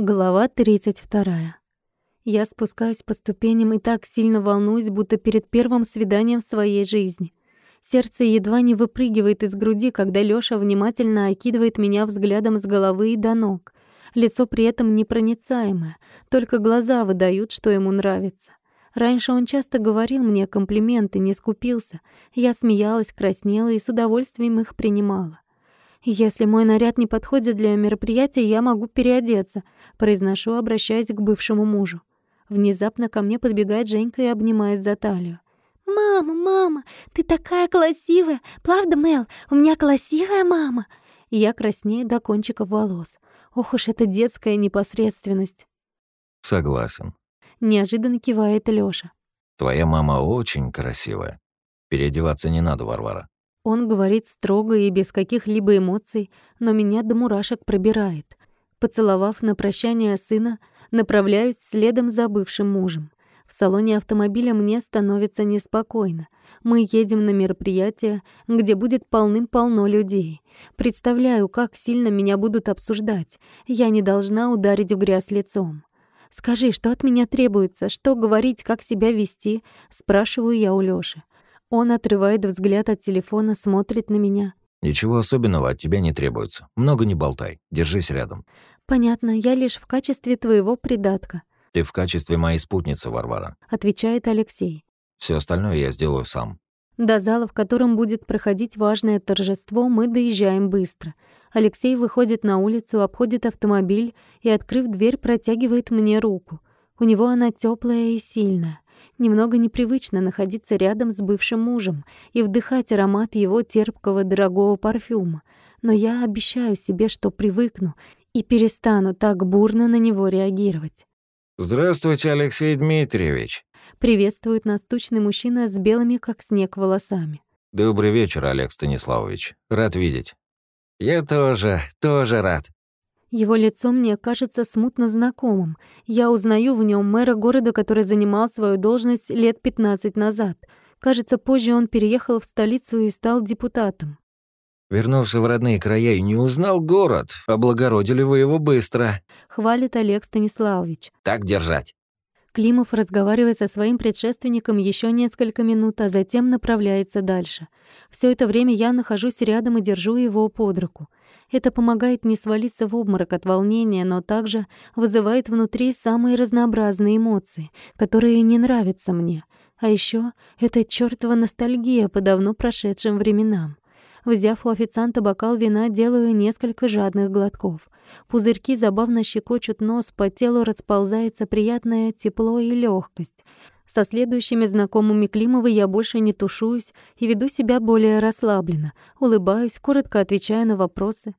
Глава 32. Я спускаюсь по ступеням и так сильно волнуюсь, будто перед первым свиданием в своей жизни. Сердце едва не выпрыгивает из груди, когда Лёша внимательно окидывает меня взглядом с головы и до ног. Лицо при этом непроницаемое, только глаза выдают, что ему нравится. Раньше он часто говорил мне комплименты, не скупился. Я смеялась, краснела и с удовольствием их принимала. «Если мой наряд не подходит для мероприятия, я могу переодеться», произношу, обращаясь к бывшему мужу. Внезапно ко мне подбегает Женька и обнимает за талию. «Мама, мама, ты такая красивая! Правда, Мел? У меня красивая мама!» Я краснею до кончиков волос. Ох уж эта детская непосредственность. Согласен. Неожиданно кивает Лёша. Твоя мама очень красивая. Переодеваться не надо, Варвара. Он говорит строго и без каких-либо эмоций, но меня до мурашек пробирает. Поцеловав на прощание сына, направляюсь следом за бывшим мужем. В салоне автомобиля мне становится неспокойно. Мы едем на мероприятие, где будет полным-полно людей. Представляю, как сильно меня будут обсуждать. Я не должна ударить в грязь лицом. «Скажи, что от меня требуется? Что говорить, как себя вести?» — спрашиваю я у Лёши. Он отрывает взгляд от телефона, смотрит на меня. «Ничего особенного от тебя не требуется. Много не болтай. Держись рядом». «Понятно, я лишь в качестве твоего придатка». «Ты в качестве моей спутницы, Варвара», — отвечает Алексей. Все остальное я сделаю сам». До зала, в котором будет проходить важное торжество, мы доезжаем быстро. Алексей выходит на улицу, обходит автомобиль и, открыв дверь, протягивает мне руку. У него она теплая и сильная. Немного непривычно находиться рядом с бывшим мужем и вдыхать аромат его терпкого дорогого парфюма, но я обещаю себе, что привыкну и перестану так бурно на него реагировать. «Здравствуйте, Алексей Дмитриевич!» Приветствует нас тучный мужчина с белыми, как снег, волосами. «Добрый вечер, Олег Станиславович. Рад видеть». «Я тоже, тоже рад», его лицо мне кажется смутно знакомым. Я узнаю в нем мэра города, который занимал свою должность лет 15 назад. Кажется, позже он переехал в столицу и стал депутатом. Вернулся в родные края и не узнал город. Облагородили вы его быстро. Хвалит Олег Станиславович. Так держать. Климов разговаривает со своим предшественником еще несколько минут, а затем направляется дальше. Все это время я нахожусь рядом и держу его под руку. Это помогает не свалиться в обморок от волнения, но также вызывает внутри самые разнообразные эмоции, которые не нравятся мне. А еще это чёртова ностальгия по давно прошедшим временам. Взяв у официанта бокал вина, делаю несколько жадных глотков. Пузырьки забавно щекочут нос, по телу расползается приятное тепло и легкость. Со следующими знакомыми Климова я больше не тушуюсь и веду себя более расслабленно, улыбаюсь, коротко отвечаю на вопросы.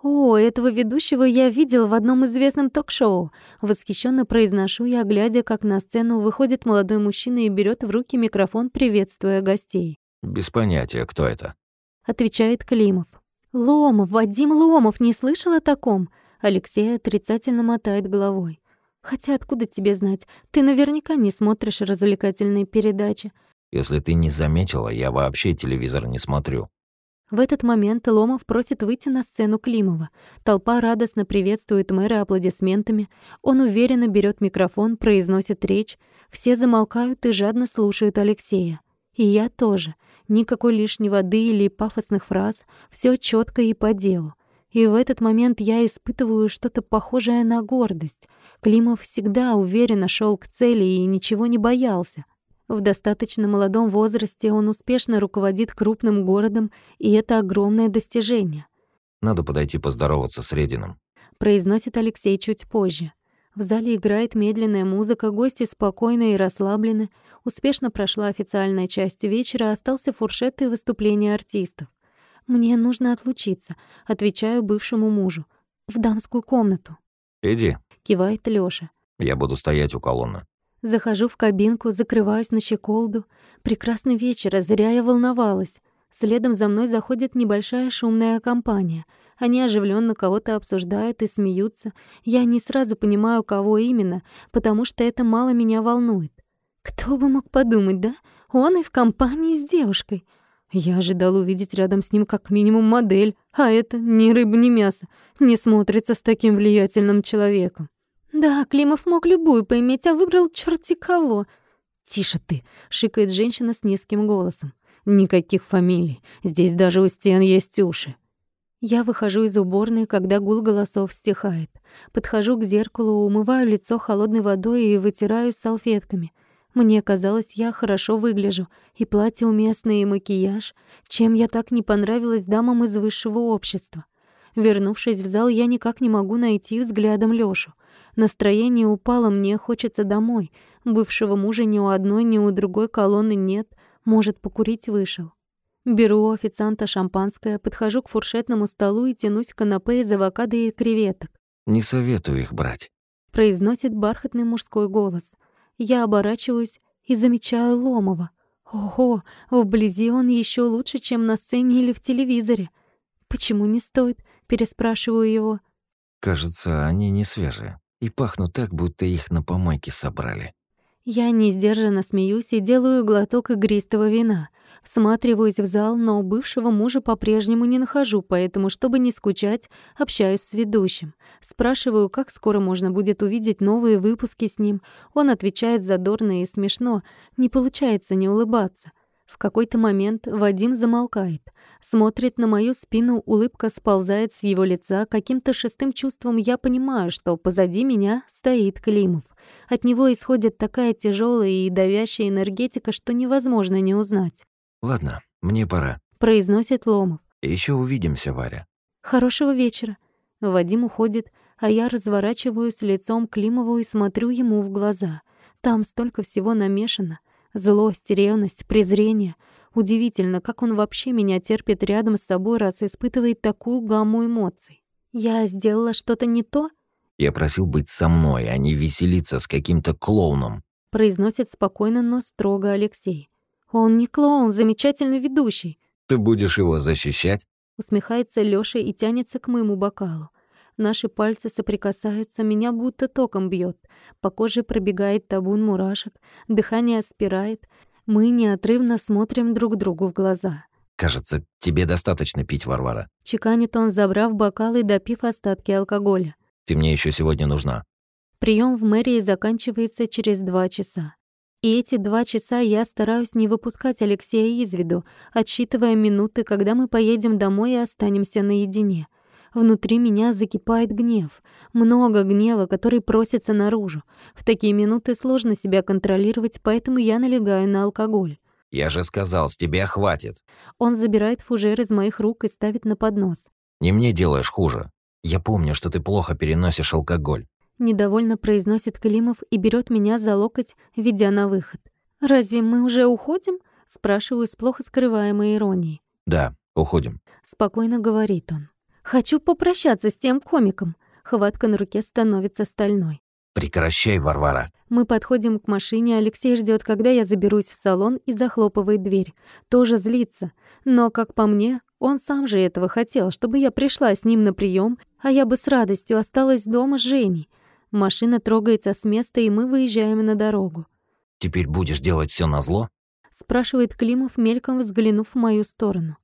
«О, этого ведущего я видел в одном известном ток-шоу!» Восхищенно произношу я, глядя, как на сцену выходит молодой мужчина и берет в руки микрофон, приветствуя гостей. «Без понятия, кто это?» Отвечает Климов. «Ломов, Вадим Ломов, не слышал о таком?» Алексей отрицательно мотает головой. Хотя откуда тебе знать? Ты наверняка не смотришь развлекательные передачи. Если ты не заметила, я вообще телевизор не смотрю. В этот момент Ломов просит выйти на сцену Климова. Толпа радостно приветствует мэра аплодисментами. Он уверенно берет микрофон, произносит речь. Все замолкают и жадно слушают Алексея. И я тоже. Никакой лишней воды или пафосных фраз. Все четко и по делу. И в этот момент я испытываю что-то похожее на гордость. Климов всегда уверенно шел к цели и ничего не боялся. В достаточно молодом возрасте он успешно руководит крупным городом, и это огромное достижение. «Надо подойти поздороваться с Рединым», — произносит Алексей чуть позже. В зале играет медленная музыка, гости спокойны и расслаблены. Успешно прошла официальная часть вечера, остался фуршет и выступление артистов. «Мне нужно отлучиться», — отвечаю бывшему мужу. «В дамскую комнату». «Иди», — кивает Лёша. «Я буду стоять у колонны». Захожу в кабинку, закрываюсь на щеколду. Прекрасный вечер, а зря я волновалась. Следом за мной заходит небольшая шумная компания. Они оживленно кого-то обсуждают и смеются. Я не сразу понимаю, кого именно, потому что это мало меня волнует. Кто бы мог подумать, да? Он и в компании с девушкой. Я ожидал увидеть рядом с ним как минимум модель, а это ни рыба, ни мясо, не смотрится с таким влиятельным человеком. Да, Климов мог любую поиметь, а выбрал черти кого. «Тише ты!» — шикает женщина с низким голосом. «Никаких фамилий. Здесь даже у стен есть уши». Я выхожу из уборной, когда гул голосов стихает. Подхожу к зеркалу, умываю лицо холодной водой и вытираю салфетками. Мне казалось, я хорошо выгляжу, и платье уместное, и макияж. Чем я так не понравилась дамам из высшего общества? Вернувшись в зал, я никак не могу найти взглядом Лёшу. Настроение упало, мне хочется домой. Бывшего мужа ни у одной, ни у другой колонны нет. Может, покурить вышел. Беру у официанта шампанское, подхожу к фуршетному столу и тянусь к канапе из авокадо и креветок. «Не советую их брать», — произносит бархатный мужской голос. Я оборачиваюсь и замечаю Ломова. Ого, вблизи он еще лучше, чем на сцене или в телевизоре. Почему не стоит? Переспрашиваю его. Кажется, они не свежие и пахнут так, будто их на помойке собрали. Я несдержанно смеюсь и делаю глоток игристого вина. Всматриваюсь в зал, но бывшего мужа по-прежнему не нахожу, поэтому, чтобы не скучать, общаюсь с ведущим. Спрашиваю, как скоро можно будет увидеть новые выпуски с ним. Он отвечает задорно и смешно. Не получается не улыбаться. В какой-то момент Вадим замолкает. Смотрит на мою спину, улыбка сползает с его лица. Каким-то шестым чувством я понимаю, что позади меня стоит Климов. От него исходит такая тяжелая и давящая энергетика, что невозможно не узнать. «Ладно, мне пора», — произносит Ломов. Еще увидимся, Варя». «Хорошего вечера». Вадим уходит, а я разворачиваюсь лицом к Климову и смотрю ему в глаза. Там столько всего намешано. Злость, ревность, презрение. Удивительно, как он вообще меня терпит рядом с собой, раз испытывает такую гамму эмоций. Я сделала что-то не то? Я просил быть со мной, а не веселиться с каким-то клоуном. Произносит спокойно, но строго Алексей. Он не клоун, замечательный ведущий. Ты будешь его защищать? Усмехается Лёша и тянется к моему бокалу. Наши пальцы соприкасаются, меня будто током бьет. По коже пробегает табун мурашек, дыхание спирает. Мы неотрывно смотрим друг другу в глаза. «Кажется, тебе достаточно пить, Варвара». Чеканит он, забрав бокал и допив остатки алкоголя. «Ты мне еще сегодня нужна». Прием в мэрии заканчивается через два часа. И эти два часа я стараюсь не выпускать Алексея из виду, отсчитывая минуты, когда мы поедем домой и останемся наедине. Внутри меня закипает гнев. Много гнева, который просится наружу. В такие минуты сложно себя контролировать, поэтому я налегаю на алкоголь. «Я же сказал, с тебя хватит». Он забирает фужер из моих рук и ставит на поднос. «Не мне делаешь хуже. Я помню, что ты плохо переносишь алкоголь. Недовольно произносит Климов и берет меня за локоть, ведя на выход. «Разве мы уже уходим?» Спрашиваю с плохо скрываемой иронией. «Да, уходим», — спокойно говорит он. «Хочу попрощаться с тем комиком». Хватка на руке становится стальной. «Прекращай, Варвара». Мы подходим к машине, Алексей ждет, когда я заберусь в салон и захлопывает дверь. Тоже злится. Но, как по мне, он сам же этого хотел, чтобы я пришла с ним на прием, а я бы с радостью осталась дома с Женей. Машина трогается с места, и мы выезжаем на дорогу. «Теперь будешь делать все на зло? спрашивает Климов, мельком взглянув в мою сторону.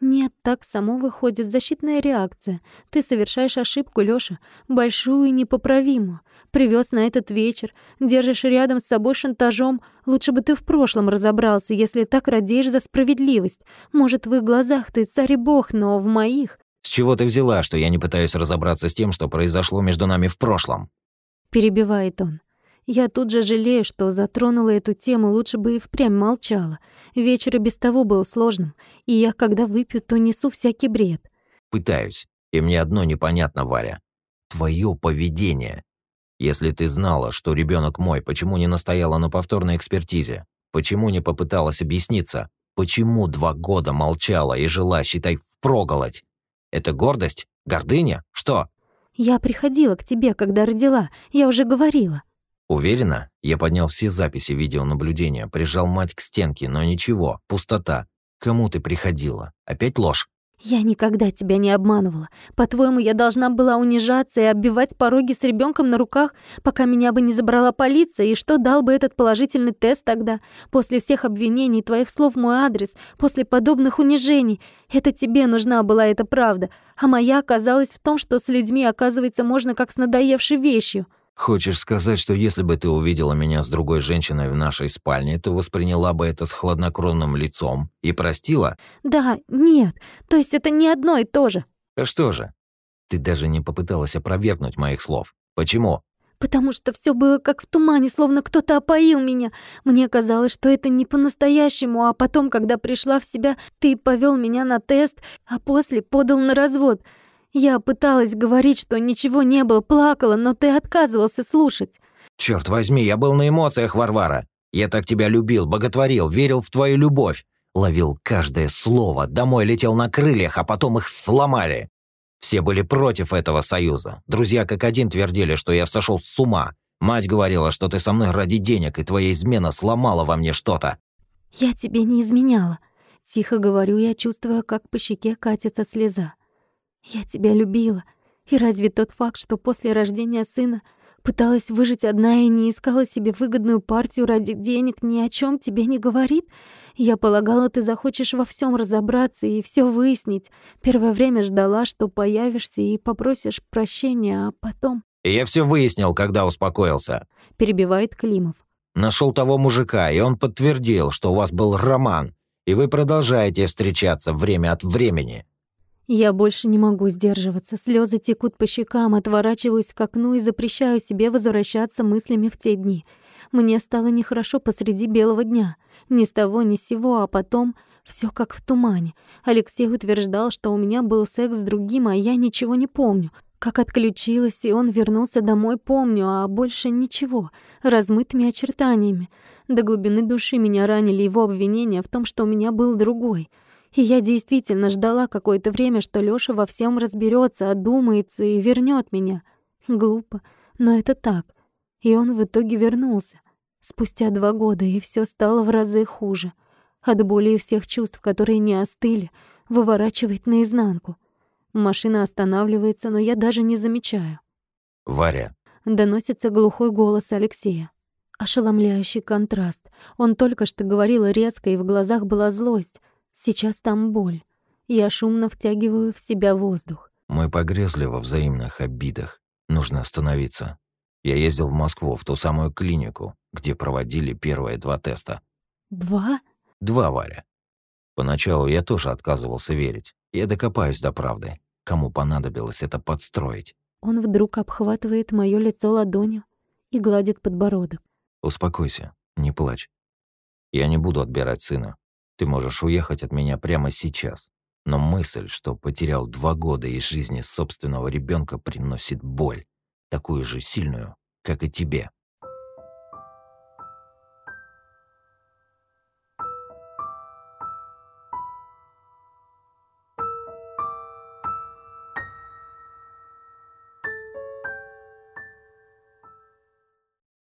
«Нет, так само выходит защитная реакция. Ты совершаешь ошибку, Лёша, большую и непоправимую. Привез на этот вечер, держишь рядом с собой шантажом. Лучше бы ты в прошлом разобрался, если так радеешь за справедливость. Может, в их глазах ты царь и бог, но в моих...» «С чего ты взяла, что я не пытаюсь разобраться с тем, что произошло между нами в прошлом?» перебивает он. Я тут же жалею, что затронула эту тему, лучше бы и впрямь молчала. Вечер и без того был сложным, и я, когда выпью, то несу всякий бред. Пытаюсь. И мне одно непонятно, Варя. Твое поведение. Если ты знала, что ребенок мой, почему не настояла на повторной экспертизе? Почему не попыталась объясниться? Почему два года молчала и жила, считай, впроголодь? Это гордость? Гордыня? Что? Я приходила к тебе, когда родила, я уже говорила. Уверена? Я поднял все записи видеонаблюдения, прижал мать к стенке, но ничего, пустота. Кому ты приходила? Опять ложь? Я никогда тебя не обманывала. По-твоему, я должна была унижаться и оббивать пороги с ребенком на руках, пока меня бы не забрала полиция, и что дал бы этот положительный тест тогда? После всех обвинений, твоих слов в мой адрес, после подобных унижений. Это тебе нужна была эта правда, а моя оказалась в том, что с людьми, оказывается, можно как с надоевшей вещью. Хочешь сказать, что если бы ты увидела меня с другой женщиной в нашей спальне, то восприняла бы это с хладнокровным лицом и простила? Да, нет, то есть это не одно и то же. А что же? Ты даже не попыталась опровергнуть моих слов. Почему? Потому что все было как в тумане, словно кто-то опоил меня. Мне казалось, что это не по-настоящему, а потом, когда пришла в себя, ты повел меня на тест, а после подал на развод. Я пыталась говорить, что ничего не было, плакала, но ты отказывался слушать. Черт возьми, я был на эмоциях, Варвара. Я так тебя любил, боготворил, верил в твою любовь. Ловил каждое слово, домой летел на крыльях, а потом их сломали. Все были против этого союза. Друзья как один твердили, что я сошел с ума. Мать говорила, что ты со мной ради денег, и твоя измена сломала во мне что-то. Я тебе не изменяла. Тихо говорю я, чувствуя, как по щеке катится слеза. Я тебя любила. И разве тот факт, что после рождения сына пыталась выжить одна и не искала себе выгодную партию ради денег, ни о чем тебе не говорит? Я полагала, ты захочешь во всем разобраться и все выяснить. Первое время ждала, что появишься и попросишь прощения, а потом... «Я все выяснил, когда успокоился», — перебивает Климов. Нашел того мужика, и он подтвердил, что у вас был роман, и вы продолжаете встречаться время от времени. Я больше не могу сдерживаться. Слезы текут по щекам, отворачиваюсь к окну и запрещаю себе возвращаться мыслями в те дни. Мне стало нехорошо посреди белого дня. Ни с того, ни с сего, а потом все как в тумане. Алексей утверждал, что у меня был секс с другим, а я ничего не помню. Как отключилась, и он вернулся домой, помню, а больше ничего, размытыми очертаниями. До глубины души меня ранили его обвинения в том, что у меня был другой — и я действительно ждала какое-то время, что Лёша во всем разберется, одумается и вернет меня. Глупо, но это так. И он в итоге вернулся. Спустя два года, и все стало в разы хуже. От боли и всех чувств, которые не остыли, выворачивает наизнанку. Машина останавливается, но я даже не замечаю. «Варя». Доносится глухой голос Алексея. Ошеломляющий контраст. Он только что говорил резко, и в глазах была злость. Сейчас там боль. Я шумно втягиваю в себя воздух. Мы погрязли во взаимных обидах. Нужно остановиться. Я ездил в Москву, в ту самую клинику, где проводили первые два теста. Два? Два, Варя. Поначалу я тоже отказывался верить. Я докопаюсь до правды. Кому понадобилось это подстроить? Он вдруг обхватывает моё лицо ладонью и гладит подбородок. Успокойся, не плачь. Я не буду отбирать сына. Ты можешь уехать от меня прямо сейчас. Но мысль, что потерял два года из жизни собственного ребенка, приносит боль, такую же сильную, как и тебе.